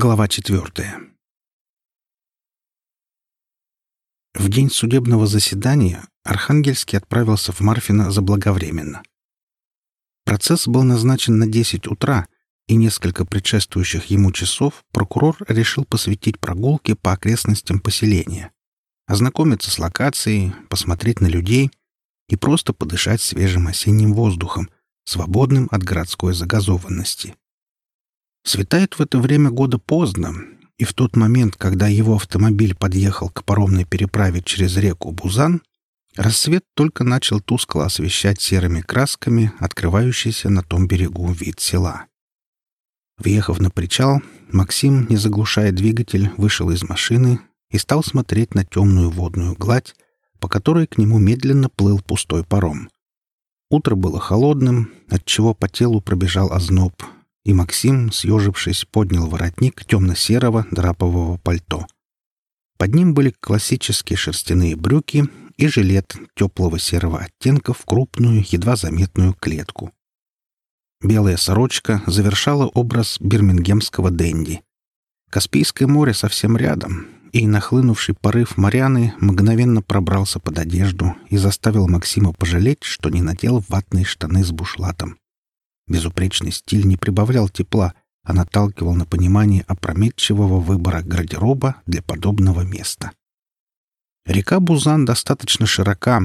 Глава четвертая. В день судебного заседания Архангельский отправился в Марфино заблаговременно. Процесс был назначен на 10 утра, и несколько предшествующих ему часов прокурор решил посвятить прогулке по окрестностям поселения, ознакомиться с локацией, посмотреть на людей и просто подышать свежим осенним воздухом, свободным от городской загазованности. Светает в это время года поздно, и в тот момент, когда его автомобиль подъехал к паромной переправе через реку Бузан, рассвет только начал тускло освещать серыми красками открывающийся на том берегу вид села. Въехав на причал, Максим, не заглушая двигатель, вышел из машины и стал смотреть на темную водную гладь, по которой к нему медленно плыл пустой паром. Утро было холодным, отчего по телу пробежал озноб, и Максим, съежившись, поднял воротник темно-серого драпового пальто. Под ним были классические шерстяные брюки и жилет теплого серого оттенка в крупную, едва заметную клетку. Белая сорочка завершала образ бирмингемского денди. Каспийское море совсем рядом, и нахлынувший порыв моряны мгновенно пробрался под одежду и заставил Максима пожалеть, что не надел ватные штаны с бушлатом. Безупречный стиль не прибавлял тепла, а наталкивал на понимание опрометчивого выбора гардероба для подобного места. Река Бузан достаточно широка,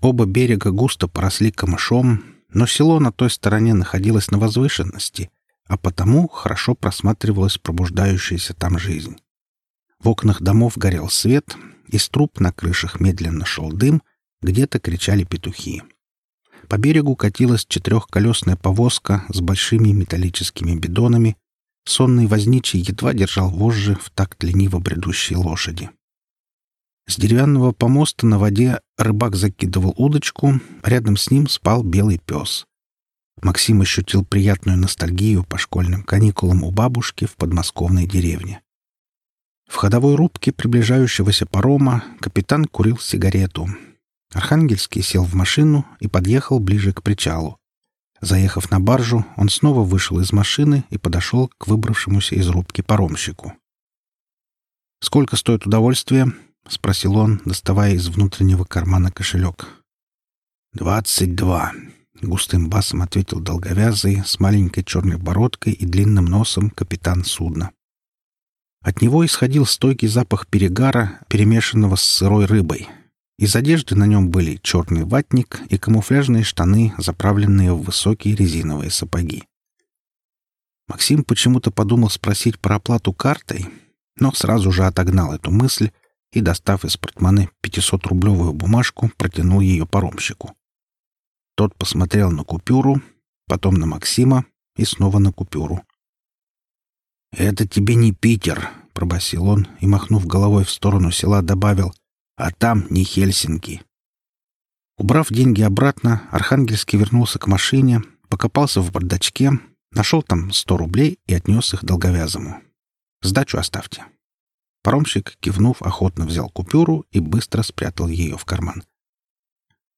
оба берега густо поросли камышом, но село на той стороне находилось на возвышенности, а потому хорошо просматривалась пробуждающаяся там жизнь. В окнах домов горел свет, из труб на крышах медленно шел дым, где-то кричали петухи. По берегу катилась четырехколесная повозка с большими металлическими бидонами. Сонный возничий едва держал вожжи в такт лениво бредущей лошади. С деревянного помоста на воде рыбак закидывал удочку, рядом с ним спал белый пес. Максим ощутил приятную ностальгию по школьным каникулам у бабушки в подмосковной деревне. В ходовой рубке приближающегося парома капитан курил сигарету, Архангельский сел в машину и подъехал ближе к причалу. Заехав на баржу, он снова вышел из машины и подошел к выбравшемуся из рубки паромщику. «Сколько стоит удовольствие?» — спросил он, доставая из внутреннего кармана кошелек. «Двадцать два», — густым басом ответил долговязый, с маленькой черной бородкой и длинным носом капитан судна. От него исходил стойкий запах перегара, перемешанного с сырой рыбой, из одежды на нем были черный ватник и камуфляжные штаны, заправленные в высокие резиновые сапоги. Максим почему-то подумал спросить про оплату картой, но сразу же отогнал эту мысль и, достав из портмоне 500-рублевую бумажку, протянул ее паромщику. Тот посмотрел на купюру, потом на Максима и снова на купюру. «Это тебе не Питер», — пробасил он и, махнув головой в сторону села, добавил — а там не Хельсинки. Убрав деньги обратно, Архангельский вернулся к машине, покопался в бардачке, нашел там сто рублей и отнес их долговязому. «Сдачу оставьте». Паромщик, кивнув, охотно взял купюру и быстро спрятал ее в карман.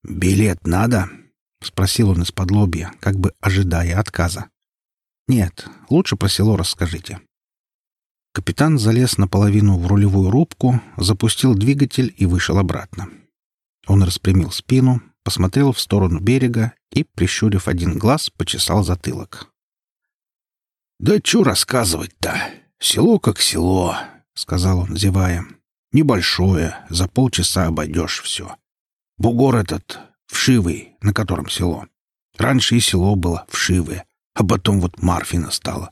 «Билет надо?» — спросил он из-под лобья, как бы ожидая отказа. «Нет, лучше про село расскажите». Капитан залез наполовину в рулевую рубку, запустил двигатель и вышел обратно. Он распрямил спину, посмотрел в сторону берега и, прищурив один глаз, почесал затылок. «Да чё рассказывать-то? Село как село», — сказал он, зевая. «Небольшое, за полчаса обойдешь все. Бугор этот, вшивый, на котором село. Раньше и село было вшивое, а потом вот Марфина стало.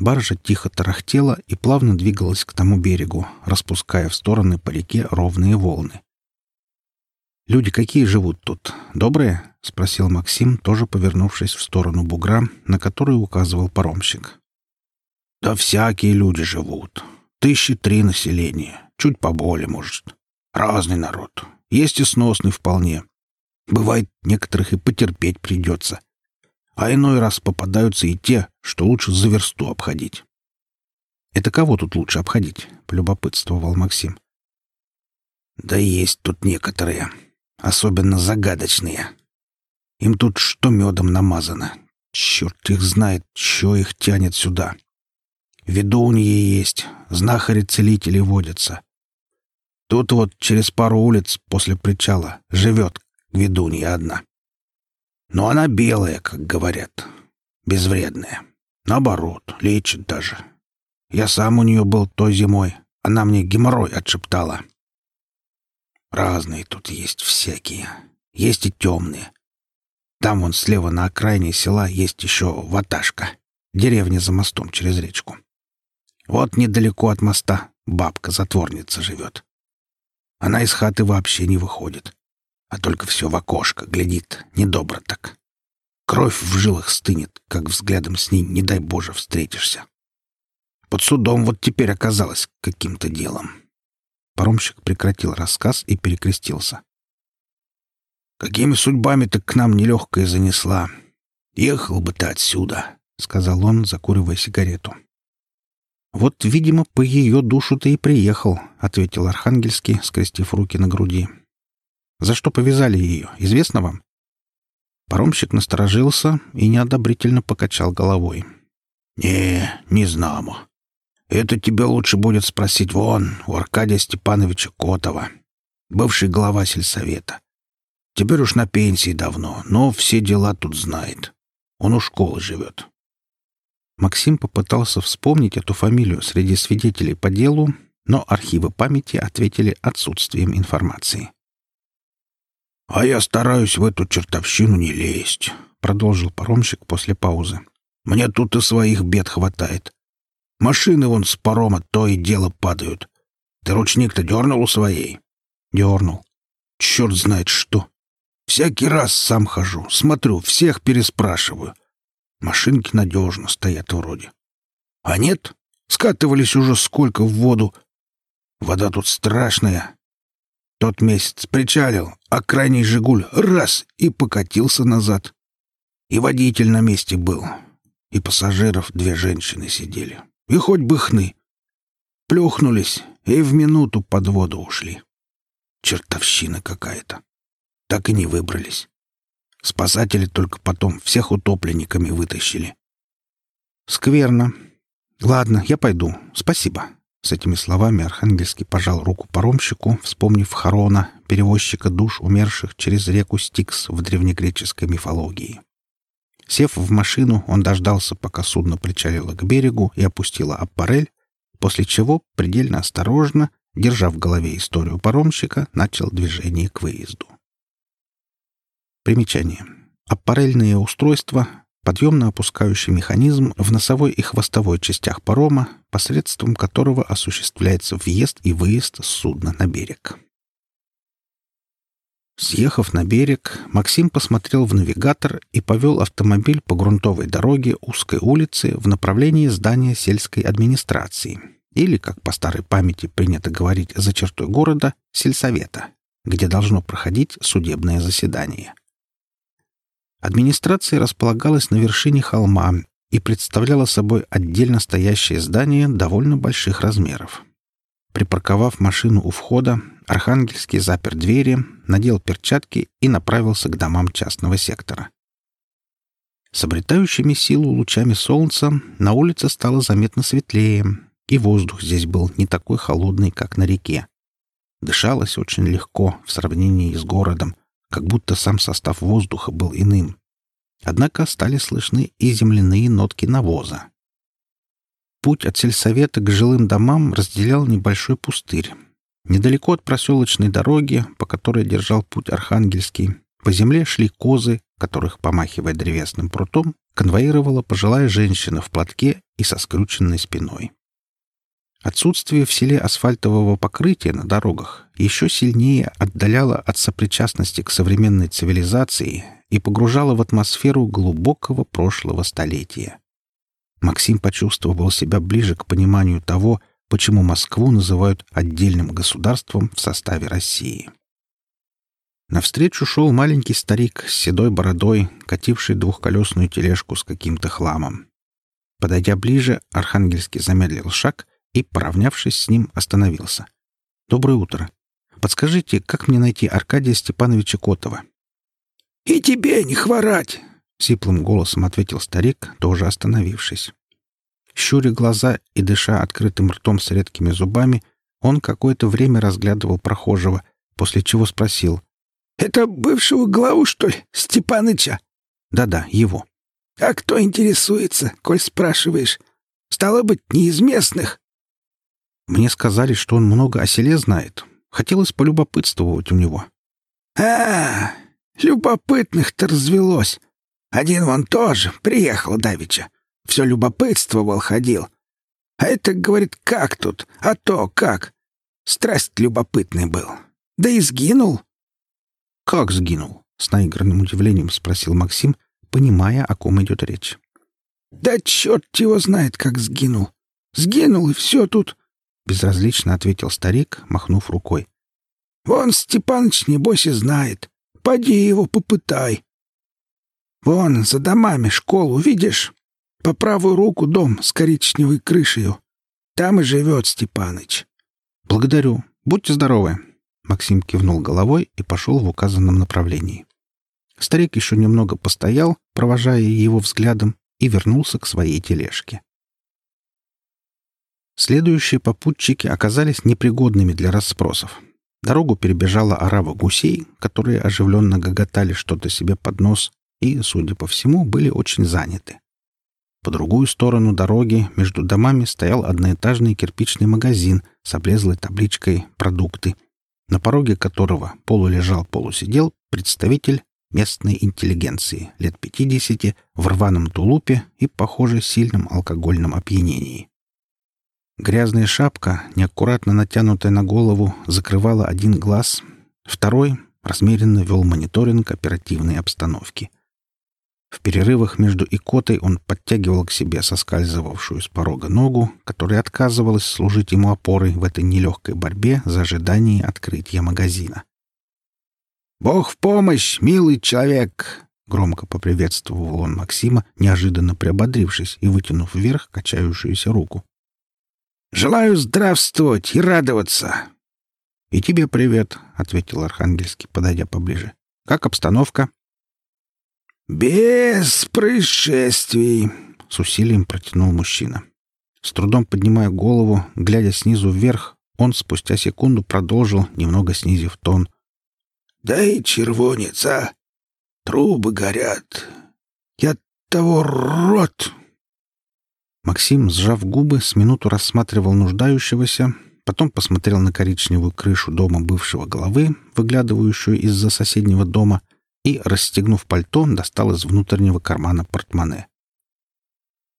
Баржа тихо тарахтела и плавно двигалась к тому берегу, распуская в стороны по реке ровные волны. «Люди какие живут тут? Добрые?» — спросил Максим, тоже повернувшись в сторону бугра, на который указывал паромщик. «Да всякие люди живут. Тысячи три населения. Чуть поболее, может. Разный народ. Есть и сносный вполне. Бывает, некоторых и потерпеть придется а иной раз попадаются и те, что лучше за версту обходить. «Это кого тут лучше обходить?» — полюбопытствовал Максим. «Да есть тут некоторые, особенно загадочные. Им тут что медом намазано. Черт их знает, что их тянет сюда. ведуньи есть, знахари-целители водятся. Тут вот через пару улиц после причала живет ведунья одна. Но она белая, как говорят, безвредная. Наоборот, лечит даже. Я сам у нее был той зимой. Она мне геморрой отшептала. Разные тут есть всякие. Есть и темные. Там вон слева на окраине села есть еще Ваташка, деревня за мостом через речку. Вот недалеко от моста бабка-затворница живет. Она из хаты вообще не выходит, а только все в окошко глядит, недобро так. Кровь в жилах стынет, как взглядом с ней, не дай Боже, встретишься. Под судом вот теперь оказалось каким-то делом. Паромщик прекратил рассказ и перекрестился. «Какими судьбами ты к нам нелегкая занесла? Ехал бы ты отсюда», — сказал он, закуривая сигарету. «Вот, видимо, по ее душу ты и приехал», — ответил Архангельский, скрестив руки на груди. «За что повязали ее, известно вам?» Паромщик насторожился и неодобрительно покачал головой. «Не, не знамо. Это тебе лучше будет спросить вон, у Аркадия Степановича Котова, бывший глава сельсовета. Теперь уж на пенсии давно, но все дела тут знает. Он у школы живет. Максим попытался вспомнить эту фамилию среди свидетелей по делу, но архивы памяти ответили отсутствием информации. «А я стараюсь в эту чертовщину не лезть», — продолжил паромщик после паузы. «Мне тут и своих бед хватает. Машины вон с парома то и дело падают. Ты ручник-то дернул у своей?» «Дернул. Черт знает что. Всякий раз сам хожу, смотрю, всех переспрашиваю. Машинки надежно стоят вроде. А нет, скатывались уже сколько в воду. Вода тут страшная. Тот месяц причалил, а крайний «Жигуль» раз и покатился назад. И водитель на месте был. И пассажиров две женщины сидели. И хоть бы хны. Плюхнулись и в минуту под воду ушли. Чертовщина какая-то. Так и не выбрались. Спасатели только потом всех утопленниками вытащили. Скверно. Ладно, я пойду. Спасибо. С этими словами Архангельский пожал руку паромщику, вспомнив Харона, перевозчика душ умерших через реку Стикс в древнегреческой мифологии. Сев в машину, он дождался, пока судно причалило к берегу и опустило аппарель, после чего, предельно осторожно, держа в голове историю паромщика, начал движение к выезду. Примечание. Аппарельные устройства — подъемно-опускающий механизм в носовой и хвостовой частях парома, посредством которого осуществляется въезд и выезд судна на берег. Съехав на берег, Максим посмотрел в навигатор и повел автомобиль по грунтовой дороге узкой улицы в направлении здания сельской администрации, или, как по старой памяти принято говорить за чертой города, сельсовета, где должно проходить судебное заседание. Администрация располагалась на вершине холма и представляла собой отдельно стоящее здание довольно больших размеров. Припарковав машину у входа, Архангельский запер двери, надел перчатки и направился к домам частного сектора. С обретающими силу лучами солнца на улице стало заметно светлее, и воздух здесь был не такой холодный, как на реке. Дышалось очень легко в сравнении с городом, как будто сам состав воздуха был иным. Однако стали слышны и земляные нотки навоза. Путь от сельсовета к жилым домам разделял небольшой пустырь. Недалеко от проселочной дороги, по которой держал путь Архангельский, по земле шли козы, которых, помахивая древесным прутом, конвоировала пожилая женщина в платке и со скрученной спиной. Отсутствие в селе асфальтового покрытия на дорогах еще сильнее отдаляло от сопричастности к современной цивилизации и погружало в атмосферу глубокого прошлого столетия. Максим почувствовал себя ближе к пониманию того, почему Москву называют отдельным государством в составе России. Навстречу шел маленький старик с седой бородой, кативший двухколесную тележку с каким-то хламом. Подойдя ближе, Архангельский замедлил шаг и, поравнявшись с ним, остановился. «Доброе утро. Подскажите, как мне найти Аркадия Степановича Котова?» «И тебе не хворать!» — сиплым голосом ответил старик, тоже остановившись. Щуря глаза и дыша открытым ртом с редкими зубами, он какое-то время разглядывал прохожего, после чего спросил. «Это бывшего главу, что ли, Степаныча?» «Да-да, его». «А кто интересуется, коль спрашиваешь? Стало быть, не из местных?» Мне сказали, что он много о селе знает. Хотелось полюбопытствовать у него. «А, любопытных-то развелось. Один вон тоже приехал давеча. Все любопытствовал, ходил. А это, говорит, как тут? А то как? Страсть любопытный был. Да и сгинул. «Как сгинул?» — с наигранным удивлением спросил Максим, понимая, о ком идет речь. «Да черт его знает, как сгинул. Сгинул, и все тут», — безразлично ответил старик, махнув рукой. «Вон Степаныч, небось, и знает. Поди его попытай. Вон, за домами школу, видишь? По правую руку дом с коричневой крышей. Там и живет Степаныч». «Благодарю. Будьте здоровы». Максим кивнул головой и пошел в указанном направлении. Старик еще немного постоял, провожая его взглядом, и вернулся к своей тележке. Следующие попутчики оказались непригодными для расспросов. Дорогу перебежала орава гусей, которые оживленно гоготали что-то себе под нос и, судя по всему, были очень заняты. По другую сторону дороги между домами стоял одноэтажный кирпичный магазин с облезлой табличкой «Продукты», на пороге которого полулежал, полусидел представитель местной интеллигенции лет 50 в рваном тулупе и, похоже, сильном алкогольном опьянении. Грязная шапка, неаккуратно натянутая на голову, закрывала один глаз, второй размеренно вел мониторинг оперативной обстановки. В перерывах между икотой он подтягивал к себе соскальзывавшую с порога ногу, которая отказывалась служить ему опорой в этой нелегкой борьбе за ожидание открытия магазина. «Бог в помощь, милый человек!» — громко поприветствовал он Максима, неожиданно приободрившись и вытянув вверх качающуюся руку. «Желаю здравствовать и радоваться!» «И тебе привет!» — ответил Архангельский, подойдя поближе. «Как обстановка?» «Без происшествий!» — с усилием протянул мужчина. С трудом поднимая голову, глядя снизу вверх, он спустя секунду продолжил, немного снизив тон — Дай червонец, а! Трубы горят. Я того рот!» Максим, сжав губы, с минуту рассматривал нуждающегося, потом посмотрел на коричневую крышу дома бывшего головы, выглядывающую из-за соседнего дома, и, расстегнув пальто, достал из внутреннего кармана портмоне.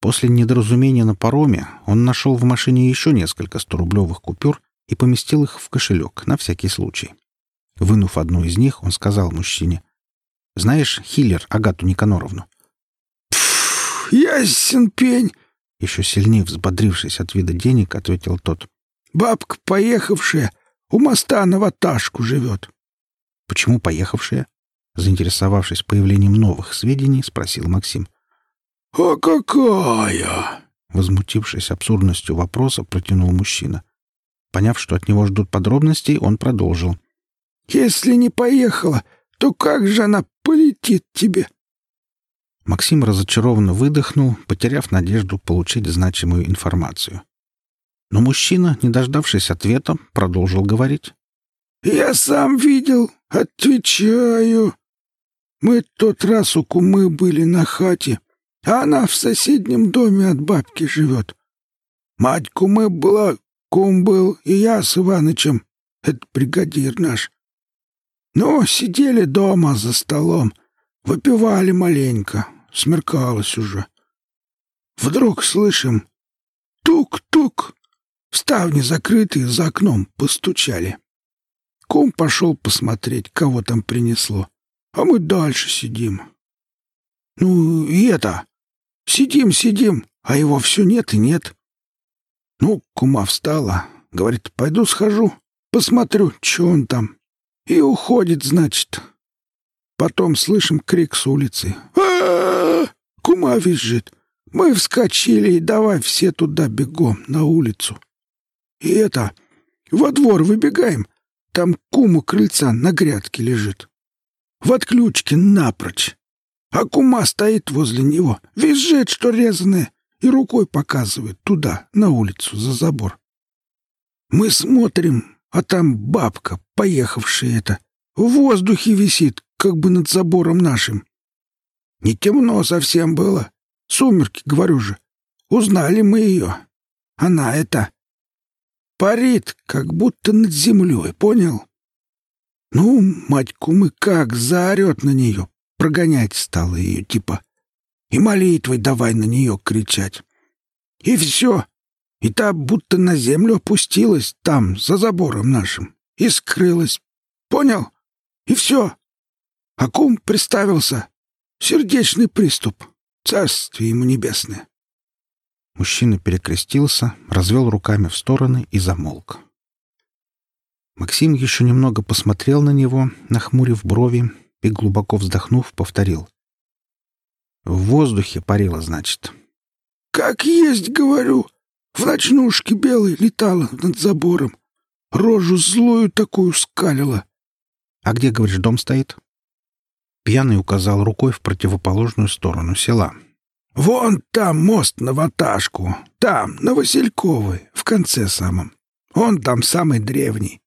После недоразумения на пароме он нашел в машине еще несколько сторублевых купюр и поместил их в кошелек на всякий случай. Вынув одну из них, он сказал мужчине. «Знаешь Хиллер Агату Никаноровну?» «Пф, ясен пень!» Еще сильнее взбодрившись от вида денег, ответил тот. «Бабка поехавшая, у моста на ваташку живет». «Почему поехавшая?» Заинтересовавшись появлением новых сведений, спросил Максим. «А какая?» Возмутившись абсурдностью вопроса, протянул мужчина. Поняв, что от него ждут подробностей, он продолжил. — если не поехала, то как же она полетит тебе?» Максим разочарованно выдохнул, потеряв надежду получить значимую информацию. Но мужчина, не дождавшись ответа, продолжил говорить. «Я сам видел, отвечаю. Мы тот раз у кумы были на хате, а она в соседнем доме от бабки живет. Мать кумы была, кум был, и я с Иванычем, это бригадир наш. Ну, сидели дома за столом, выпивали маленько, смеркалось уже. Вдруг слышим тук-тук, ставни закрытые за окном постучали. Кум пошел посмотреть, кого там принесло, а мы дальше сидим. Ну, и это, сидим-сидим, а его все нет и нет. Ну, кума встала, говорит, пойду схожу, посмотрю, что он там. И уходит, значит. Потом слышим крик с улицы. а, Кума визжит. Мы вскочили и давай все туда бегом, на улицу. И это... Во двор выбегаем. Там куму крыльца на грядке лежит. В отключке напрочь. А кума стоит возле него, визжит, что резаная, и рукой показывает туда, на улицу, за забор. Мы смотрим, а там бабка, поехавшая это, в воздухе висит, как бы над забором нашим. Не темно совсем было. Сумерки, говорю же. Узнали мы ее. Она это... Парит, как будто над землей, понял? Ну, матьку мы как заорет на нее, прогонять стала ее, типа. И молитвой давай на нее кричать. И все. И та будто на землю опустилась там, за забором нашим, и скрылась. Понял? И все. А кум приставился. Сердечный приступ. Царствие ему небесное. Мужчина перекрестился, развел руками в стороны и замолк. Максим еще немного посмотрел на него, нахмурив брови, и, глубоко вздохнув, повторил. «В воздухе парило, значит». «Как есть, говорю. В ночнушке белой летала над забором. Рожу злую такую скалила». «А где, говоришь, дом стоит?» Пьяный указал рукой в противоположную сторону села. «Вон там мост на Ваташку. Там, на Васильковой, в конце самом. Он там самый древний.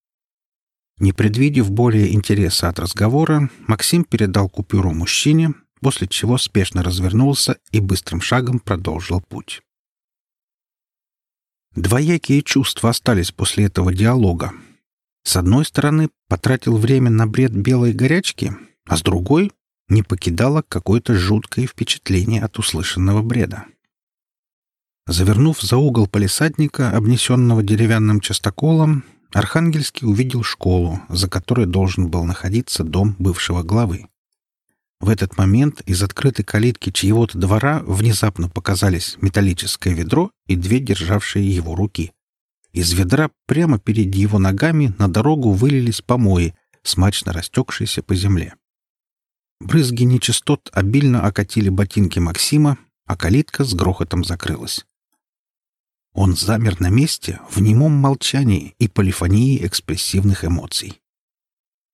Не предвидев более интереса от разговора, Максим передал купюру мужчине, после чего спешно развернулся и быстрым шагом продолжил путь. Двоякие чувства остались после этого диалога. С одной стороны, потратил время на бред белой горячки, а с другой — не покидало какое-то жуткое впечатление от услышанного бреда. Завернув за угол полисадника, обнесенного деревянным частоколом, Архангельский увидел школу, за которой должен был находиться дом бывшего главы. В этот момент из открытой калитки чьего-то двора внезапно показались металлическое ведро и две державшие его руки. Из ведра прямо перед его ногами на дорогу вылились помои, смачно растекшиеся по земле. Брызги нечистот обильно окатили ботинки Максима, а калитка с грохотом закрылась. Он замер на месте в немом молчании и полифонии экспрессивных эмоций.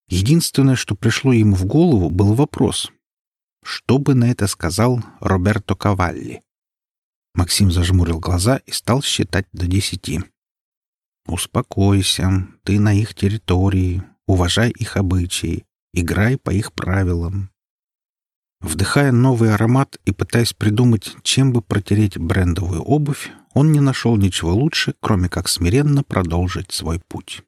Единственное, что пришло ему в голову, был вопрос. Что бы на это сказал Роберто Кавалли? Максим зажмурил глаза и стал считать до десяти. «Успокойся, ты на их территории, уважай их обычаи, играй по их правилам». Вдыхая новый аромат и пытаясь придумать, чем бы протереть брендовую обувь, он не нашел ничего лучше, кроме как смиренно продолжить свой путь.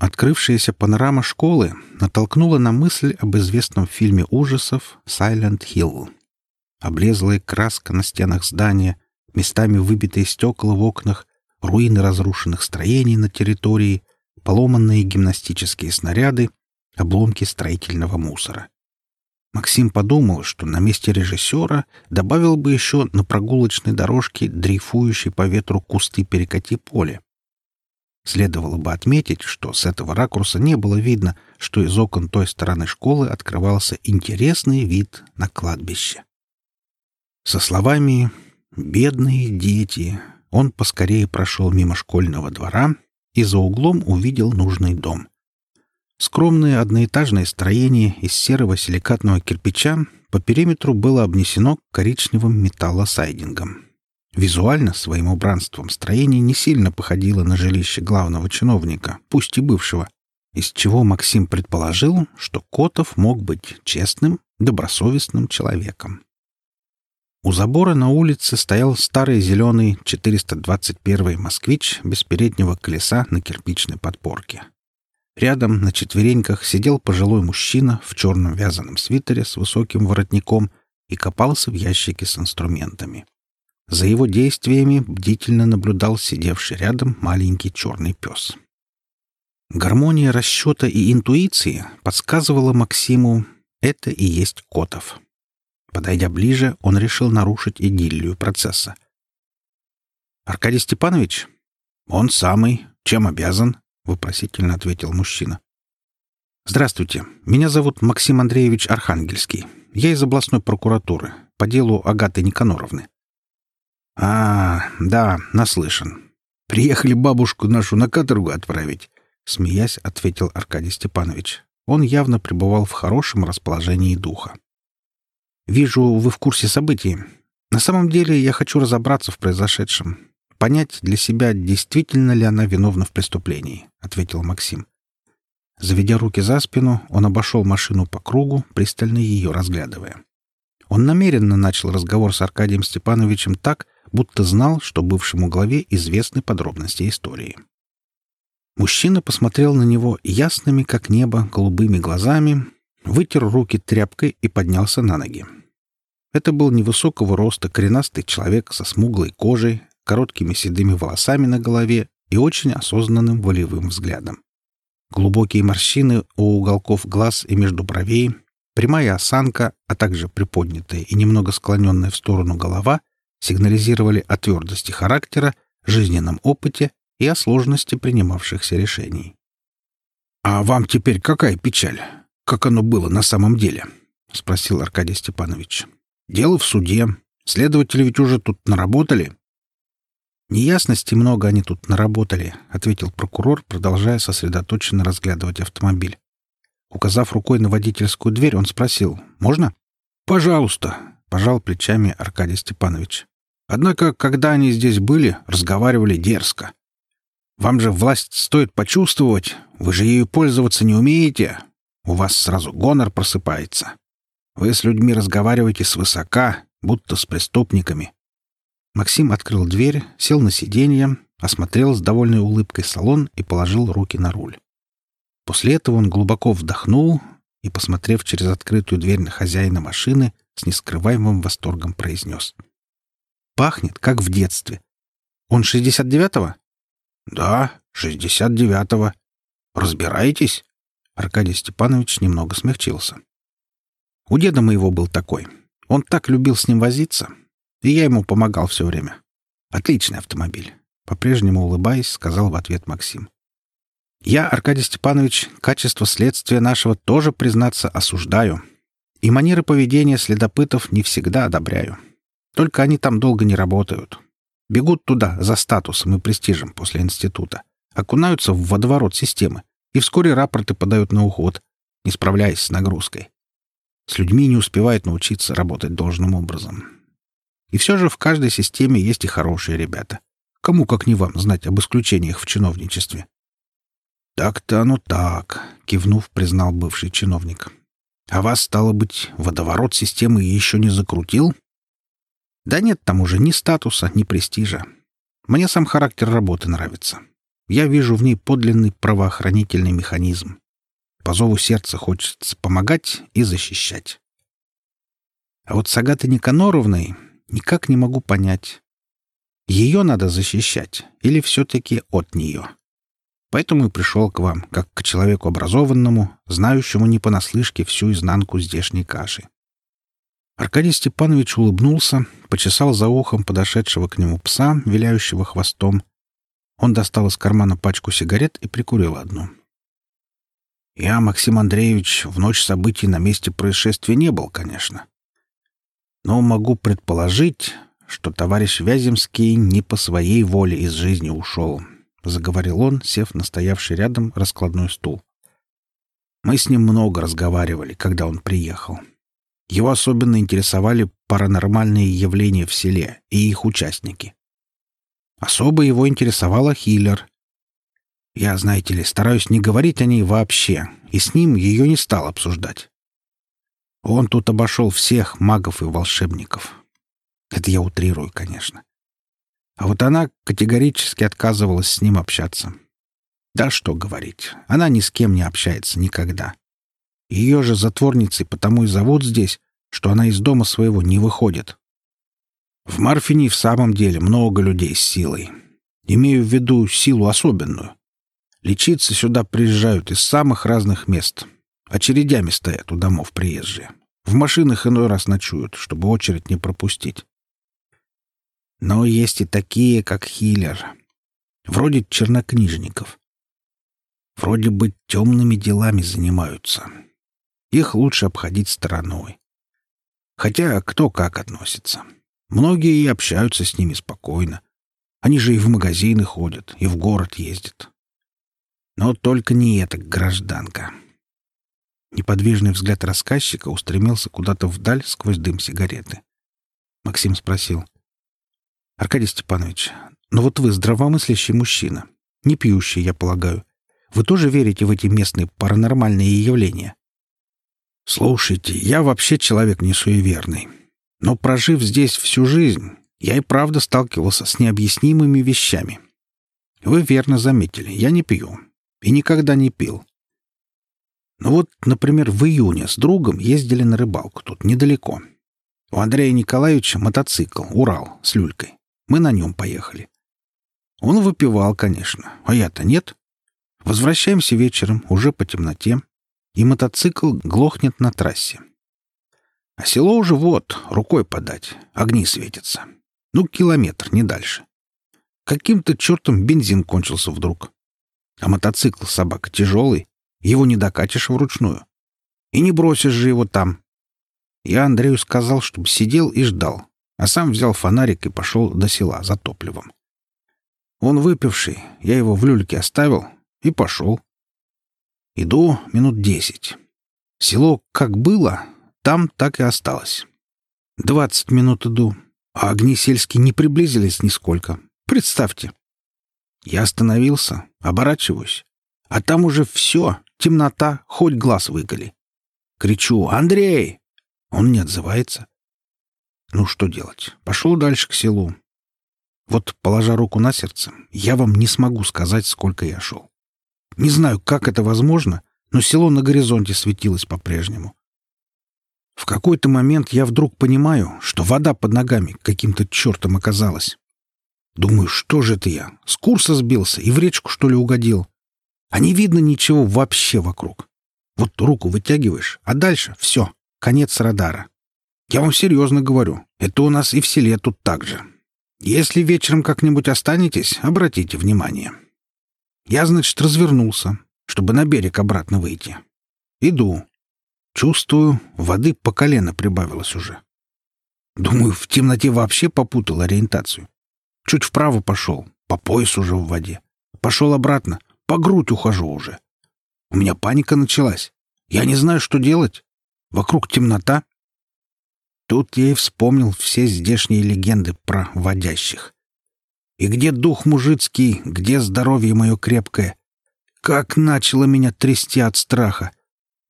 Открывшаяся панорама школы натолкнула на мысль об известном фильме ужасов «Silent Hill». Облезлая краска на стенах здания, местами выбитые стекла в окнах, руины разрушенных строений на территории, поломанные гимнастические снаряды, обломки строительного мусора. Максим подумал, что на месте режиссера добавил бы еще на прогулочной дорожке дрейфующие по ветру кусты перекати поле. Следовало бы отметить, что с этого ракурса не было видно, что из окон той стороны школы открывался интересный вид на кладбище. Со словами «бедные дети» он поскорее прошел мимо школьного двора и за углом увидел нужный дом — Скромное одноэтажное строение из серого силикатного кирпича по периметру было обнесено коричневым металлосайдингом. Визуально своим убранством строение не сильно походило на жилище главного чиновника, пусть и бывшего, из чего Максим предположил, что Котов мог быть честным, добросовестным человеком. У забора на улице стоял старый зеленый 421 «Москвич» без переднего колеса на кирпичной подпорке. Рядом на четвереньках сидел пожилой мужчина в черном вязаном свитере с высоким воротником и копался в ящике с инструментами. За его действиями бдительно наблюдал сидевший рядом маленький черный пес. Гармония расчета и интуиции подсказывала Максиму «это и есть Котов». Подойдя ближе, он решил нарушить идиллию процесса. «Аркадий Степанович?» «Он самый. Чем обязан?» — вопросительно ответил мужчина. «Здравствуйте. Меня зовут Максим Андреевич Архангельский. Я из областной прокуратуры, по делу Агаты Никаноровны». «А, да, наслышан. Приехали бабушку нашу на каторгу отправить», — смеясь, ответил Аркадий Степанович. Он явно пребывал в хорошем расположении духа. «Вижу, вы в курсе событий. На самом деле я хочу разобраться в произошедшем, понять для себя, действительно ли она виновна в преступлении», — ответил Максим. Заведя руки за спину, он обошел машину по кругу, пристально ее разглядывая. Он намеренно начал разговор с Аркадием Степановичем так, будто знал, что бывшему главе известны подробности истории. Мужчина посмотрел на него ясными, как небо, голубыми глазами, вытер руки тряпкой и поднялся на ноги. Это был невысокого роста коренастый человек со смуглой кожей, короткими седыми волосами на голове и очень осознанным волевым взглядом. Глубокие морщины у уголков глаз и между бровей, прямая осанка, а также приподнятая и немного склоненная в сторону голова сигнализировали о твердости характера, жизненном опыте и о сложности принимавшихся решений. «А вам теперь какая печаль? Как оно было на самом деле?» — спросил Аркадий Степанович. «Дело в суде. Следователи ведь уже тут наработали». «Неясности много они тут наработали», — ответил прокурор, продолжая сосредоточенно разглядывать автомобиль. Указав рукой на водительскую дверь, он спросил «Можно?» «Пожалуйста», — пожал плечами Аркадий Степанович. «Однако, когда они здесь были, разговаривали дерзко. Вам же власть стоит почувствовать, вы же ею пользоваться не умеете. У вас сразу гонор просыпается. Вы с людьми разговариваете свысока, будто с преступниками. Максим открыл дверь, сел на сиденье, осмотрел с довольной улыбкой салон и положил руки на руль. После этого он глубоко вдохнул и, посмотрев через открытую дверь на хозяина машины, с нескрываемым восторгом произнес. «Пахнет, как в детстве. Он шестьдесят девятого?» «Да, шестьдесят девятого. Разбираетесь?» Аркадий Степанович немного смягчился. «У деда моего был такой. Он так любил с ним возиться. И я ему помогал все время. Отличный автомобиль. По-прежнему улыбаясь, сказал в ответ Максим. Я, Аркадий Степанович, качество следствия нашего тоже, признаться, осуждаю. И манеры поведения следопытов не всегда одобряю. Только они там долго не работают. Бегут туда за статусом и престижем после института. Окунаются в водоворот системы и вскоре рапорты подают на уход, не справляясь с нагрузкой. С людьми не успевают научиться работать должным образом. И все же в каждой системе есть и хорошие ребята. Кому, как не вам, знать об исключениях в чиновничестве? «Так-то оно так», — кивнув, признал бывший чиновник. «А вас, стало быть, водоворот системы еще не закрутил?» «Да нет там уже ни статуса, ни престижа. Мне сам характер работы нравится. Я вижу в ней подлинный правоохранительный механизм. По зову сердца хочется помогать и защищать. А вот с Агатой Никаноровной никак не могу понять. Ее надо защищать или все-таки от нее? Поэтому и пришел к вам, как к человеку образованному, знающему не понаслышке всю изнанку здешней каши. Аркадий Степанович улыбнулся, почесал за ухом подошедшего к нему пса, виляющего хвостом. Он достал из кармана пачку сигарет и прикурил одну. «Я, Максим Андреевич, в ночь событий на месте происшествия не был, конечно но могу предположить, что товарищ Вяземский не по своей воле из жизни ушел, — заговорил он, сев на стоявший рядом раскладной стул. Мы с ним много разговаривали, когда он приехал. Его особенно интересовали паранормальные явления в селе и их участники. Особо его интересовала Хиллер. Я, знаете ли, стараюсь не говорить о ней вообще, и с ним ее не стал обсуждать. Он тут обошел всех магов и волшебников. Это я утрирую, конечно. А вот она категорически отказывалась с ним общаться. Да что говорить, она ни с кем не общается никогда. Ее же затворницей потому и зовут здесь, что она из дома своего не выходит. В Марфине в самом деле много людей с силой. Имею в виду силу особенную. Лечиться сюда приезжают из самых разных мест, Очередями стоят у домов приезжие. В машинах иной раз ночуют, чтобы очередь не пропустить. Но есть и такие, как Хиллер. Вроде чернокнижников. Вроде бы темными делами занимаются. Их лучше обходить стороной. Хотя кто как относится. Многие и общаются с ними спокойно. Они же и в магазины ходят, и в город ездят. Но только не эта гражданка. Неподвижный взгляд рассказчика устремился куда-то вдаль сквозь дым сигареты. Максим спросил. «Аркадий Степанович, но ну вот вы здравомыслящий мужчина, не пьющий, я полагаю. Вы тоже верите в эти местные паранормальные явления?» «Слушайте, я вообще человек не суеверный. Но, прожив здесь всю жизнь, я и правда сталкивался с необъяснимыми вещами. Вы верно заметили, я не пью. И никогда не пил. Ну вот, например, в июне с другом ездили на рыбалку тут недалеко. У Андрея Николаевича мотоцикл «Урал» с люлькой. Мы на нем поехали. Он выпивал, конечно, а я-то нет. Возвращаемся вечером, уже по темноте, и мотоцикл глохнет на трассе. А село уже вот, рукой подать, огни светятся. Ну, километр, не дальше. Каким-то чертом бензин кончился вдруг. А мотоцикл собака тяжелый, его не докатишь вручную. И не бросишь же его там. Я Андрею сказал, чтобы сидел и ждал, а сам взял фонарик и пошел до села за топливом. Он выпивший, я его в люльке оставил и пошел. Иду минут десять. Село как было, там так и осталось. Двадцать минут иду, а огни сельские не приблизились нисколько. Представьте. Я остановился, оборачиваюсь, а там уже все, темнота, хоть глаз выголи. Кричу «Андрей!» Он не отзывается. Ну, что делать? Пошел дальше к селу. Вот, положа руку на сердце, я вам не смогу сказать, сколько я шел. Не знаю, как это возможно, но село на горизонте светилось по-прежнему. В какой-то момент я вдруг понимаю, что вода под ногами каким-то чертом оказалась. Думаю, что же это я? С курса сбился и в речку, что ли, угодил? А не видно ничего вообще вокруг. Вот руку вытягиваешь, а дальше все, конец радара. Я вам серьезно говорю, это у нас и в селе тут так же. Если вечером как-нибудь останетесь, обратите внимание. Я, значит, развернулся, чтобы на берег обратно выйти. Иду. Чувствую, воды по колено прибавилось уже. Думаю, в темноте вообще попутал ориентацию. Чуть вправо пошел, по пояс уже в воде. Пошел обратно, по грудь ухожу уже. У меня паника началась. Я не знаю, что делать. Вокруг темнота. Тут я и вспомнил все здешние легенды про водящих. И где дух мужицкий, где здоровье мое крепкое? Как начало меня трясти от страха.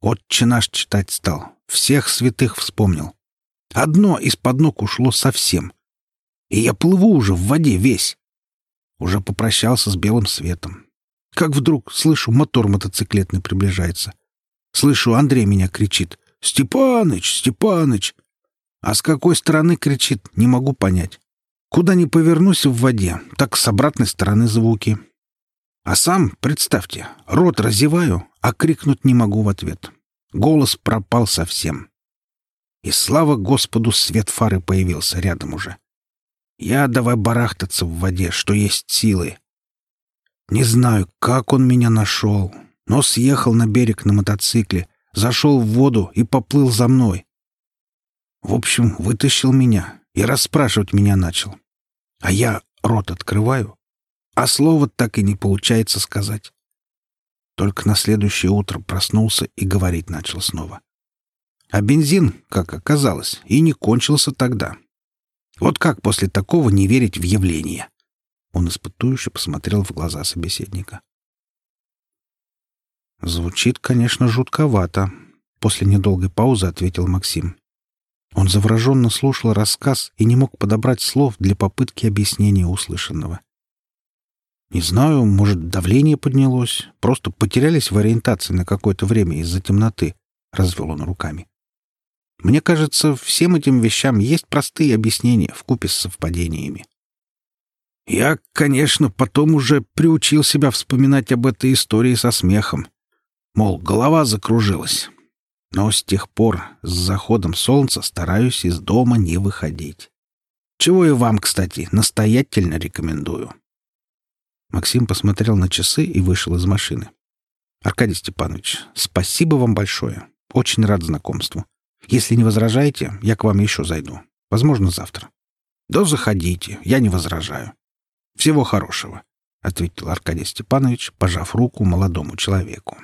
Отче наш читать стал, всех святых вспомнил. Одно из-под ног ушло совсем — и я плыву уже в воде весь. Уже попрощался с белым светом. Как вдруг слышу, мотор мотоциклетный приближается. Слышу, Андрей меня кричит. «Степаныч! Степаныч!» А с какой стороны кричит, не могу понять. Куда ни повернусь в воде, так с обратной стороны звуки. А сам, представьте, рот разеваю, а крикнуть не могу в ответ. Голос пропал совсем. И слава Господу, свет фары появился рядом уже. Я давай барахтаться в воде, что есть силы. Не знаю, как он меня нашел, но съехал на берег на мотоцикле, зашел в воду и поплыл за мной. В общем, вытащил меня и расспрашивать меня начал. А я рот открываю, а слова так и не получается сказать. Только на следующее утро проснулся и говорить начал снова. А бензин, как оказалось, и не кончился тогда. Вот как после такого не верить в явление? Он испытующе посмотрел в глаза собеседника. Звучит, конечно, жутковато, после недолгой паузы ответил Максим. Он завороженно слушал рассказ и не мог подобрать слов для попытки объяснения услышанного. Не знаю, может, давление поднялось, просто потерялись в ориентации на какое-то время из-за темноты, развел он руками. Мне кажется, всем этим вещам есть простые объяснения в купе с совпадениями. Я, конечно, потом уже приучил себя вспоминать об этой истории со смехом. Мол, голова закружилась. Но с тех пор с заходом солнца стараюсь из дома не выходить. Чего и вам, кстати, настоятельно рекомендую. Максим посмотрел на часы и вышел из машины. «Аркадий Степанович, спасибо вам большое. Очень рад знакомству. Если не возражаете, я к вам еще зайду. Возможно, завтра. Да заходите, я не возражаю. Всего хорошего, ответил Аркадий Степанович, пожав руку молодому человеку.